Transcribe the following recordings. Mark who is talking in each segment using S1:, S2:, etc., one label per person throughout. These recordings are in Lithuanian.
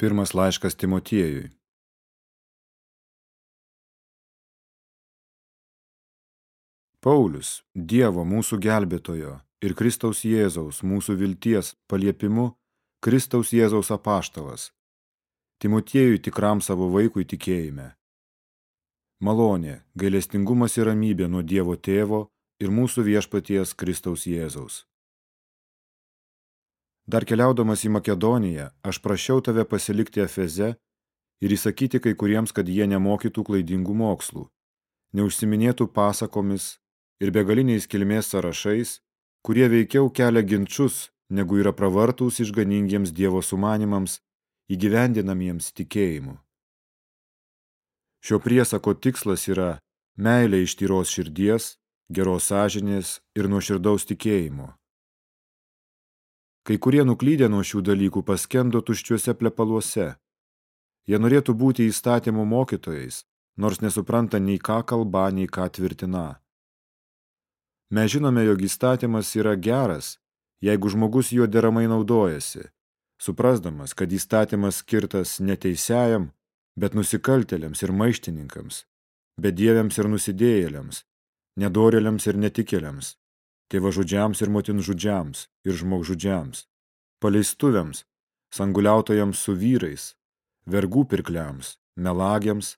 S1: Pirmas laiškas Timotiejui. Paulius, Dievo mūsų gelbėtojo ir Kristaus Jėzaus mūsų vilties paliepimu, Kristaus Jėzaus apaštalas, Timotiejui tikram savo vaikui tikėjime. Malonė, gailestingumas ir ramybė nuo Dievo tėvo ir mūsų viešpaties Kristaus Jėzaus. Dar keliaudamas į Makedoniją, aš prašiau tave pasilikti Efeze ir įsakyti kai kuriems, kad jie nemokytų klaidingų mokslų, neužsiminėtų pasakomis ir begaliniais kilmės sąrašais, kurie veikiau kelia ginčius, negu yra pravartūs išganingiems Dievo sumanimams, įgyvendinamiems tikėjimu. Šio priesako tikslas yra meilė iš tyros širdies, geros sąžinės ir nuoširdaus tikėjimo. Kai kurie nuklydę nuo šių dalykų paskendo tuščiuose plepaluose. Jie norėtų būti įstatymų mokytojais, nors nesupranta nei ką kalba, nei ką tvirtina. Mes žinome, jog įstatymas yra geras, jeigu žmogus juo deramai naudojasi, suprasdamas, kad įstatymas skirtas neteisiajam, bet nusikaltėliams ir maištininkams, bedieviams ir nusidėjėliams, nedorėliams ir netikėliams, tėvažudžiams ir motinžudžiams ir žmogžudžiams, paleistuviams, sanguliautojams su vyrais, vergų pirkliams, melagiams,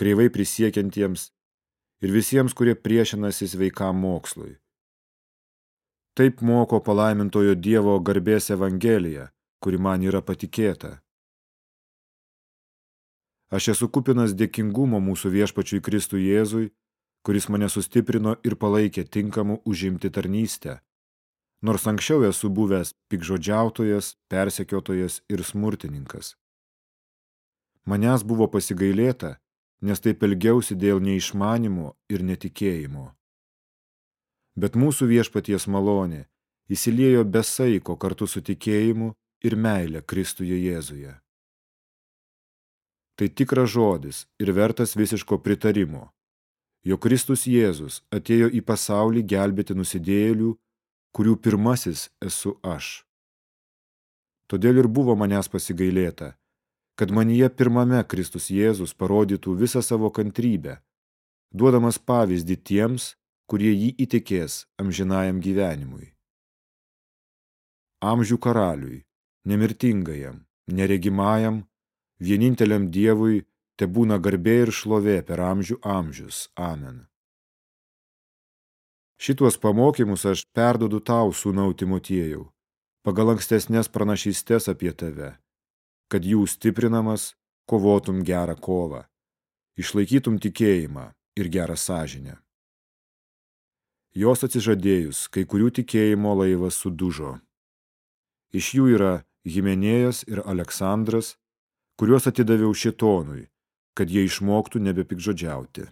S1: kreivai prisiekiantiems ir visiems, kurie priešinasi sveikam mokslui. Taip moko palaimintojo Dievo garbės evangelija, kuri man yra patikėta. Aš esu kupinas dėkingumo mūsų viešpačiui Kristui Jėzui, kuris mane sustiprino ir palaikė tinkamu užimti tarnystę. Nors anksčiau esu buvęs pikžodžiautojas, persekiotojas ir smurtininkas. Manęs buvo pasigailėta, nes taip elgiausi dėl neišmanimo ir netikėjimo. Bet mūsų viešpaties malonė įsiliejo be saiko kartu su tikėjimu ir meilė Kristuje Jėzuje. Tai tikras žodis ir vertas visiško pritarimo jog Kristus Jėzus atėjo į pasaulį gelbėti nusidėjėlių, kurių pirmasis esu aš. Todėl ir buvo manęs pasigailėta, kad manyje pirmame Kristus Jėzus parodytų visą savo kantrybę, duodamas pavyzdį tiems, kurie jį įtikės amžinajam gyvenimui. Amžių karaliui, nemirtingajam, neregimajam, vieninteliam Dievui te būna garbė ir šlovė per amžių amžius. Amen. Šituos pamokymus aš perdodu tau, sūnau Timotiejau, pagal ankstesnės pranašystės apie tave, kad jų stiprinamas kovotum gerą kovą, išlaikytum tikėjimą ir gerą sąžinę. Jos atsižadėjus, kai kurių tikėjimo laivas sudužo. Iš jų yra Himenėjas ir Aleksandras, kuriuos atidaviau šitonui, kad jie išmoktų nebepikžodžiauti.